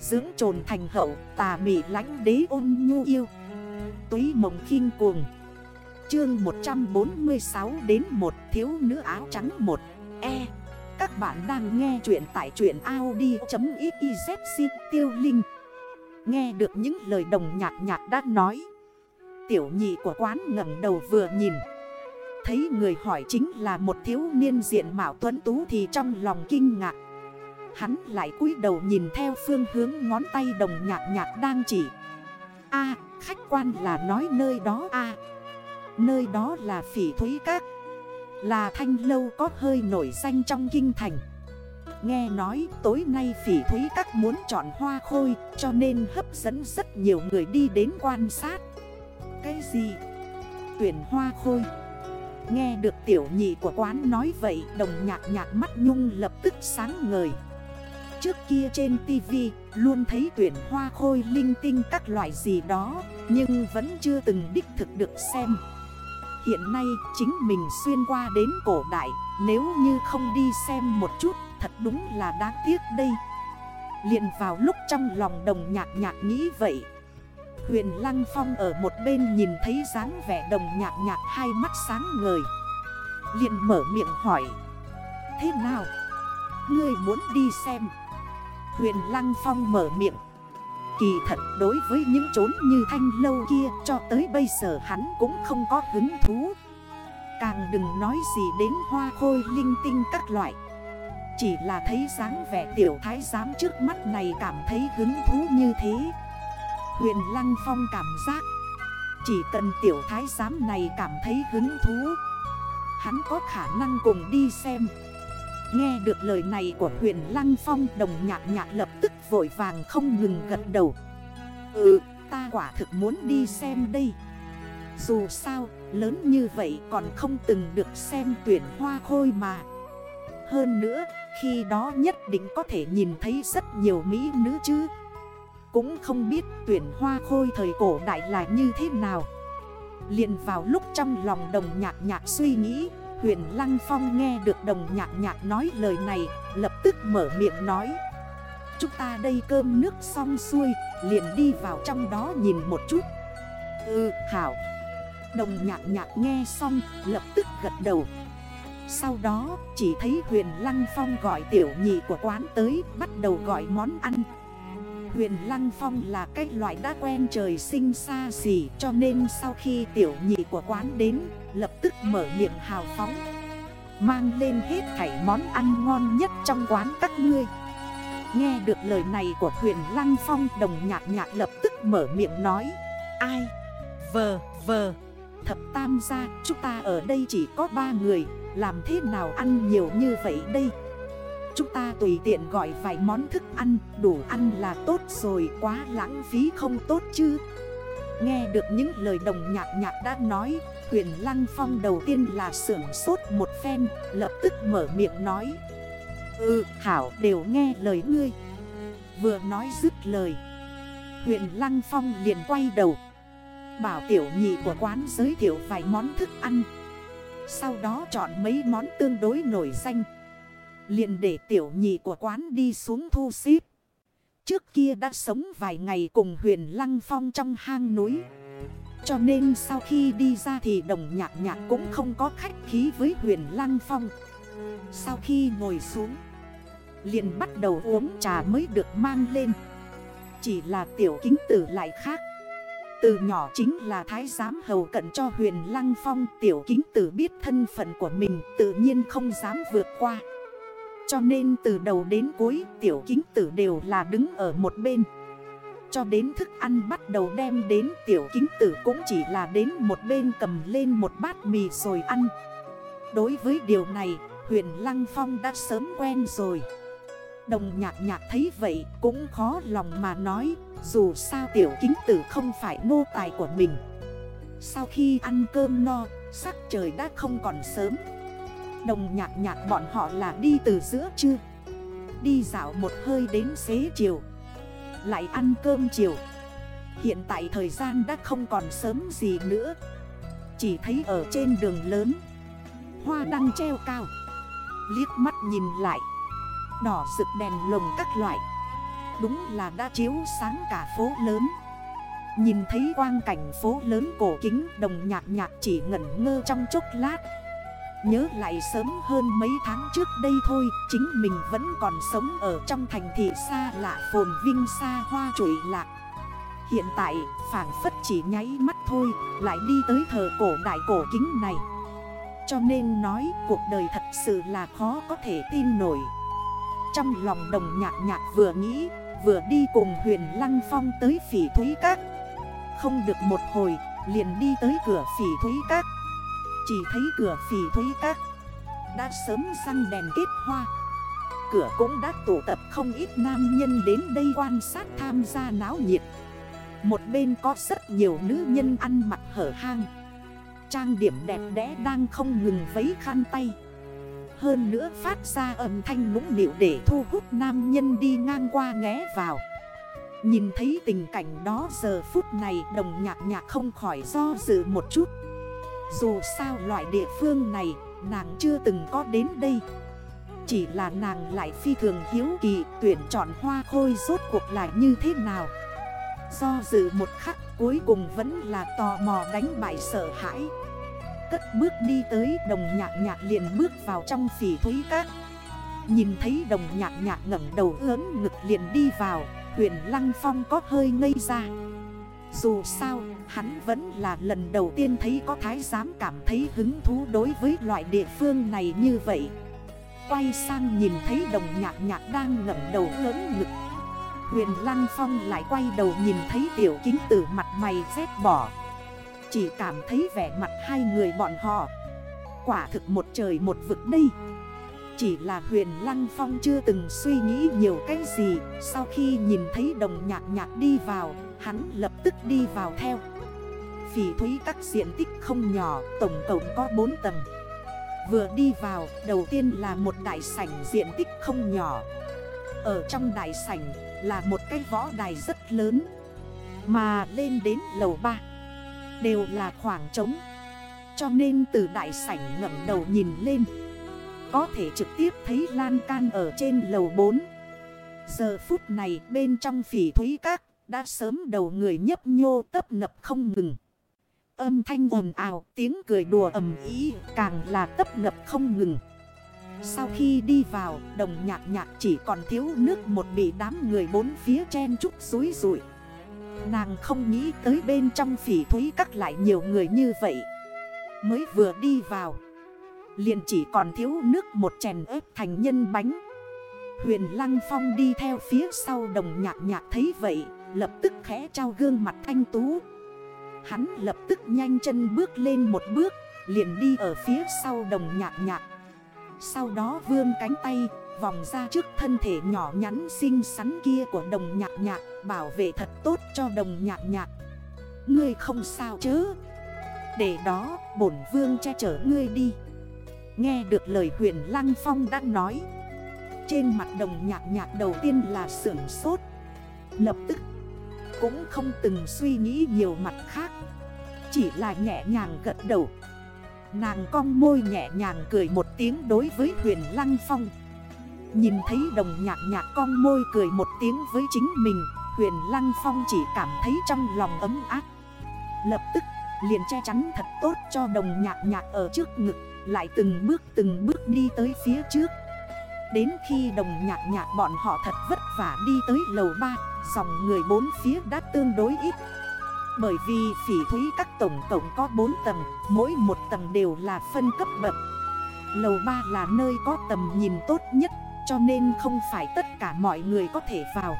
Dưỡng trồn thành hậu, tà mị lánh đế ôn nhu yêu. Túy mộng khinh cuồng. Chương 146 đến 1 thiếu nữ áo trắng 1 E. Các bạn đang nghe chuyện tại chuyện Audi.xyz tiêu linh Nghe được những lời đồng nhạc nhạc đã nói. Tiểu nhị của quán ngẩng đầu vừa nhìn. Thấy người hỏi chính là một thiếu niên diện mạo tuấn tú thì trong lòng kinh ngạc. Hắn lại cúi đầu nhìn theo phương hướng ngón tay đồng nhạc nhạc đang chỉ. A, khách quan là nói nơi đó a. Nơi đó là phỉ thúy các. Là thanh lâu có hơi nổi danh trong kinh thành. Nghe nói tối nay phỉ thúy các muốn chọn hoa khôi, Cho nên hấp dẫn rất nhiều người đi đến quan sát. Cái gì? Tuyển hoa khôi. Nghe được tiểu nhị của quán nói vậy, Đồng nhạc nhạc mắt nhung lập tức sáng ngời. Trước kia trên tivi luôn thấy tuyển hoa khôi linh tinh các loại gì đó, Nhưng vẫn chưa từng đích thực được xem. Hiện nay chính mình xuyên qua đến cổ đại, Nếu như không đi xem một chút, thật đúng là đáng tiếc đây. Liền vào lúc trong lòng đồng nhạc nhạc nghĩ vậy. Huyền Lăng Phong ở một bên nhìn thấy dáng vẻ đồng nhạc nhạc hai mắt sáng ngời. Liền mở miệng hỏi, Thế nào? Ngươi muốn đi xem? Huyền Lăng Phong mở miệng. Kỳ thật đối với những chốn như thanh lâu kia, Cho tới bây giờ hắn cũng không có hứng thú. Càng đừng nói gì đến hoa khôi, linh tinh các loại. Chỉ là thấy dáng vẻ tiểu thái giám trước mắt này cảm thấy hứng thú như thế. Huyền Lăng Phong cảm giác Chỉ cần tiểu thái giám này cảm thấy hứng thú, Hắn có khả năng cùng đi xem. Nghe được lời này của huyền Lăng Phong, Đồng nhạc nhạc lập tức vội vàng không ngừng gật đầu. Ừ ta quả thực muốn đi xem đây. Dù sao, lớn như vậy còn không từng được xem tuyển hoa khôi mà. Hơn nữa, khi đó nhất định có thể nhìn thấy rất nhiều mỹ nữ chứ. Cũng không biết tuyển hoa khôi thời cổ đại là như thế nào. Liền vào lúc trong lòng đồng nhạc nhạc suy nghĩ Huyền Lăng Phong nghe được đồng nhạc nhạc nói lời này, Lập tức mở miệng nói. Chúng ta đây cơm nước xong xuôi, Liền đi vào trong đó nhìn một chút. Ừ hảo. Đồng nhạc nhạc nghe xong, lập tức gật đầu. Sau đó, chỉ thấy huyền Lăng Phong gọi tiểu nhị của quán tới, Bắt đầu gọi món ăn. Huyền Lăng Phong là cái loại đã quen trời sinh xa xỉ Cho nên sau khi tiểu nhị của quán đến Lập tức mở miệng hào phóng Mang lên hết thảy món ăn ngon nhất trong quán các ngươi Nghe được lời này của huyền Lăng Phong Đồng nhạc nhạc lập tức mở miệng nói Ai? Vờ, vờ Thập tam gia chúng ta ở đây chỉ có ba người Làm thế nào ăn nhiều như vậy đây? Chúng ta tùy tiện gọi vài món thức ăn, Đủ ăn là tốt rồi, Quá lãng phí không tốt chứ. Nghe được những lời đồng nhạc nhạc đã nói, Huyền Lăng Phong đầu tiên là sưởng sốt một phen, Lập tức mở miệng nói. Ừ Hảo, đều nghe lời ngươi. Vừa nói dứt lời, Huyền Lăng Phong liền quay đầu. Bảo tiểu nhị của quán giới thiệu vài món thức ăn. Sau đó chọn mấy món tương đối nổi danh liền để tiểu nhị của quán đi xuống thu xếp. Trước kia đã sống vài ngày cùng huyền lăng phong trong hang núi. Cho nên sau khi đi ra thì đồng nhạc nhạc cũng không có khách khí với huyền lăng phong. Sau khi ngồi xuống, liền bắt đầu uống trà mới được mang lên. Chỉ là tiểu kính tử lại khác. Từ nhỏ chính là thái giám hầu cận cho huyền lăng phong Tiểu kính tử biết thân phận của mình tự nhiên không dám vượt qua cho nên từ đầu đến cuối, tiểu kính tử đều là đứng ở một bên. Cho đến thức ăn bắt đầu đem đến, tiểu kính tử cũng chỉ là đến một bên cầm lên một bát mì rồi ăn. Đối với điều này huyền Lăng Phong đã sớm quen rồi. Đồng nhạc nhạc thấy vậy cũng khó lòng mà nói, Dù sao tiểu kính tử không phải nô tài của mình. Sau khi ăn cơm no, Sắc trời đã không còn sớm. Đồng nhạc nhạc bọn họ là đi từ giữa trưa. Đi dạo một hơi đến xế chiều. Lại ăn cơm chiều. Hiện tại thời gian đã không còn sớm gì nữa. Chỉ thấy ở trên đường lớn, Hoa đăng treo cao. Liếc mắt nhìn lại, Đỏ rực đèn lồng các loại. Đúng là đã chiếu sáng cả phố lớn. Nhìn thấy quang cảnh phố lớn cổ kính, Đồng nhạc nhạc chỉ ngẩn ngơ trong chốc lát. Nhớ lại sớm hơn mấy tháng trước đây thôi, Chính mình vẫn còn sống ở trong thành thị xa lạ phồn vinh xa hoa trụi lạc. Hiện tại phản phất chỉ nháy mắt thôi, Lại đi tới thờ cổ đại cổ kính này. Cho nên nói cuộc đời thật sự là khó có thể tin nổi. Trong lòng đồng nhạc nhạc vừa nghĩ, Vừa đi cùng huyền lăng phong tới phỉ thúy các. Không được một hồi, liền đi tới cửa phỉ thúy các. Chỉ thấy cửa phỉ thúy các. Đã sớm răng đèn kết hoa. Cửa cũng đã tụ tập không ít nam nhân đến đây quan sát tham gia náo nhiệt. Một bên có rất nhiều nữ nhân ăn mặc hở hang. Trang điểm đẹp đẽ đang không ngừng vấy khăn tay. Hơn nữa phát ra âm thanh nũng nịu để thu hút nam nhân đi ngang qua nghé vào. Nhìn thấy tình cảnh đó giờ phút này đồng nhạc nhạc không khỏi do dự một chút. Dù sao loại địa phương này, nàng chưa từng có đến đây. Chỉ là nàng lại phi thường hiếu kỳ tuyển chọn hoa khôi rốt cuộc là như thế nào. Do dự một khắc, cuối cùng vẫn là tò mò đánh bại sợ hãi. Cất bước đi tới đồng nhạc nhạc liền bước vào trong phỉ thúy cát. Nhìn thấy đồng nhạc nhạc ngẩng đầu ớn ngực liền đi vào, Huyền Lăng Phong có hơi ngây ra. Dù sao, hắn vẫn là lần đầu tiên thấy có thái giám cảm thấy hứng thú đối với loại địa phương này như vậy. Quay sang nhìn thấy đồng nhạc nhạc đang ngẩng đầu lớn ngực. Huyền Lăng Phong lại quay đầu nhìn thấy tiểu kính tử mặt mày rét bỏ. Chỉ cảm thấy vẻ mặt hai người bọn họ. Quả thực một trời một vực đây. Chỉ là huyền Lăng Phong chưa từng suy nghĩ nhiều cái gì, Sau khi nhìn thấy đồng nhạc nhạc đi vào Hắn lập tức đi vào theo. Phỉ thúy các diện tích không nhỏ, Tổng cộng có 4 tầng. Vừa đi vào, đầu tiên là một đại sảnh diện tích không nhỏ. Ở trong đại sảnh là một cái võ đài rất lớn. Mà lên đến lầu 3 Đều là khoảng trống. Cho nên từ đại sảnh ngậm đầu nhìn lên, Có thể trực tiếp thấy lan can ở trên lầu 4 Giờ phút này, bên trong phỉ thúy các đã sớm đầu người nhấp nhô tấp nập không ngừng Âm thanh ồn ào tiếng cười đùa ầm ý Càng là tấp nập không ngừng sau khi đi vào, đồng nhạc nhạc chỉ còn thiếu nước một bị đám người bốn phía chen trúc rối rụi. Nàng không nghĩ tới bên trong phỉ thúy các lại nhiều người như vậy. Mới vừa đi vào, liền chỉ còn thiếu nước một chèn ếp thành nhân bánh. Huyền Lăng Phong đi theo phía sau đồng nhạc nhạc thấy vậy, lập tức khẽ trao gương mặt thanh tú. Hắn lập tức nhanh chân bước lên một bước, liền đi ở phía sau đồng nhạc nhạc. Sau đó vươn cánh tay Vòng ra trước thân thể nhỏ nhắn xinh xắn kia của đồng nhạc nhạc Bảo vệ thật tốt cho đồng nhạc nhạc Ngươi không sao chứ Để đó bổn vương che chở ngươi đi Nghe được lời huyền Lăng Phong đã nói Trên mặt đồng nhạc nhạc đầu tiên là sưởng sốt Lập tức cũng không từng suy nghĩ nhiều mặt khác. Chỉ là nhẹ nhàng gật đầu. Nàng cong môi nhẹ nhàng cười một tiếng đối với huyền Lăng Phong. Nhìn thấy đồng nhạc nhạc cong môi cười một tiếng với chính mình, Huyền Lăng Phong chỉ cảm thấy trong lòng ấm áp. Lập tức, liền che chắn thật tốt cho đồng nhạc nhạc ở trước ngực, Lại từng bước từng bước đi tới phía trước. Đến khi đồng nhạc nhạc bọn họ thật vất vả đi tới lầu 3 Dòng người bốn phía đã tương đối ít. Bởi vì phỉ thúy các tổng tổng có 4 tầng, Mỗi một tầng đều là phân cấp bậc. Lầu 3 là nơi có tầm nhìn tốt nhất, Cho nên không phải tất cả mọi người có thể vào.